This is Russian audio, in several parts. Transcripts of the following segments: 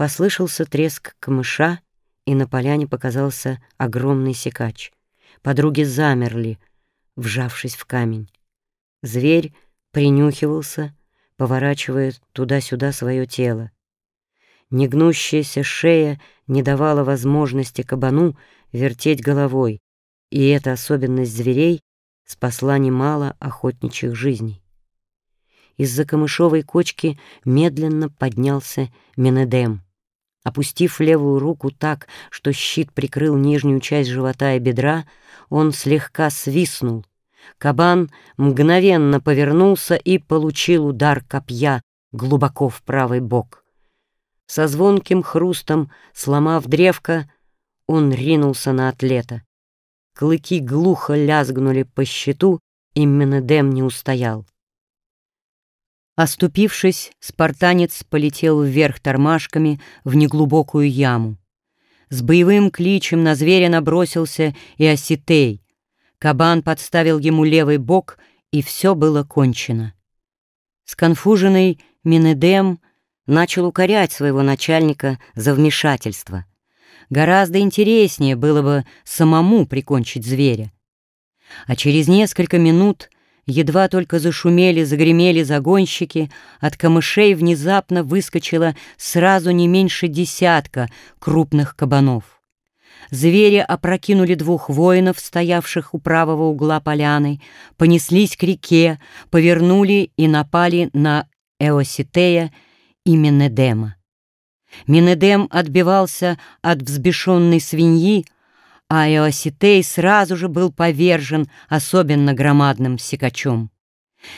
Послышался треск камыша, и на поляне показался огромный секач. Подруги замерли, вжавшись в камень. Зверь принюхивался, поворачивая туда-сюда свое тело. Негнущаяся шея не давала возможности кабану вертеть головой, и эта особенность зверей спасла немало охотничьих жизней. Из-за камышовой кочки медленно поднялся Менедем. Опустив левую руку так, что щит прикрыл нижнюю часть живота и бедра, он слегка свистнул. Кабан мгновенно повернулся и получил удар копья глубоко в правый бок. Со звонким хрустом, сломав древко, он ринулся на атлета. Клыки глухо лязгнули по щиту, и Менедем не устоял. Оступившись, спартанец полетел вверх тормашками в неглубокую яму. С боевым кличем на зверя набросился и осетей. Кабан подставил ему левый бок, и все было кончено. Сконфуженный Минедем начал укорять своего начальника за вмешательство. Гораздо интереснее было бы самому прикончить зверя. А через несколько минут Едва только зашумели, загремели загонщики, от камышей внезапно выскочило сразу не меньше десятка крупных кабанов. Звери опрокинули двух воинов, стоявших у правого угла поляны, понеслись к реке, повернули и напали на Эоситея и Менедема. Менедем отбивался от взбешенной свиньи, а Иоситей сразу же был повержен особенно громадным секачом.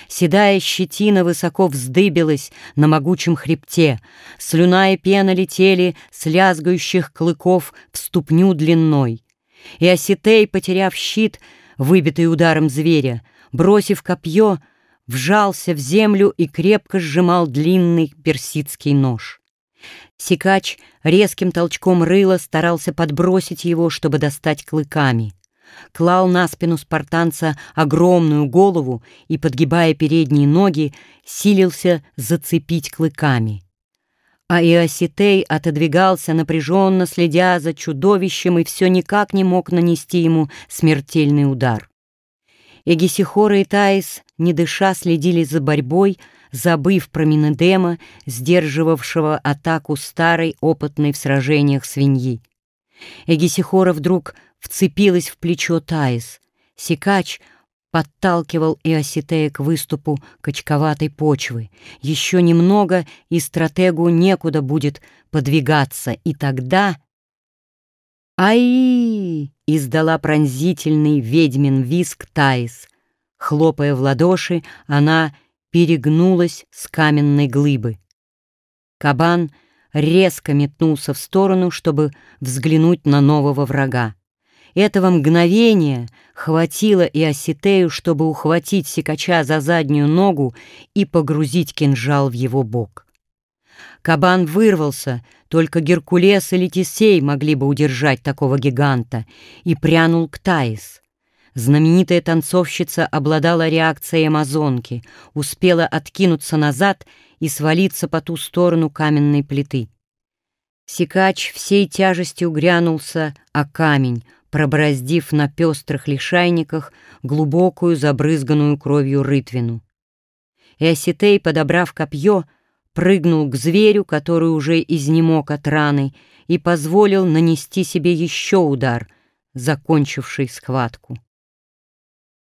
Седая щетина высоко вздыбилась на могучем хребте, слюна и пена летели с лязгающих клыков в ступню длиной. Иоситей, потеряв щит, выбитый ударом зверя, бросив копье, вжался в землю и крепко сжимал длинный персидский нож. Сикач резким толчком рыла старался подбросить его, чтобы достать клыками. Клал на спину спартанца огромную голову и, подгибая передние ноги, силился зацепить клыками. А Иоситей отодвигался, напряженно следя за чудовищем, и все никак не мог нанести ему смертельный удар. Эгисихора и Таис, не дыша, следили за борьбой, забыв про Минедема, сдерживавшего атаку старой, опытной в сражениях свиньи. Эгисихора вдруг вцепилась в плечо Таис. Сикач подталкивал Иоситея к выступу качковатой почвы. Еще немного, и стратегу некуда будет подвигаться, и тогда... «Ай!» — издала пронзительный ведьмин виск Таис. Хлопая в ладоши, она перегнулась с каменной глыбы. Кабан резко метнулся в сторону, чтобы взглянуть на нового врага. Этого мгновения хватило и Осетею, чтобы ухватить секача за заднюю ногу и погрузить кинжал в его бок. Кабан вырвался, только Геркулес или Тесей могли бы удержать такого гиганта, и прянул к Таис. Знаменитая танцовщица обладала реакцией амазонки, успела откинуться назад и свалиться по ту сторону каменной плиты. Сикач всей тяжестью грянулся о камень, пробороздив на пестрых лишайниках глубокую забрызганную кровью рытвину. Эоситей, подобрав копье, прыгнул к зверю, который уже изнемог от раны, и позволил нанести себе еще удар, закончивший схватку.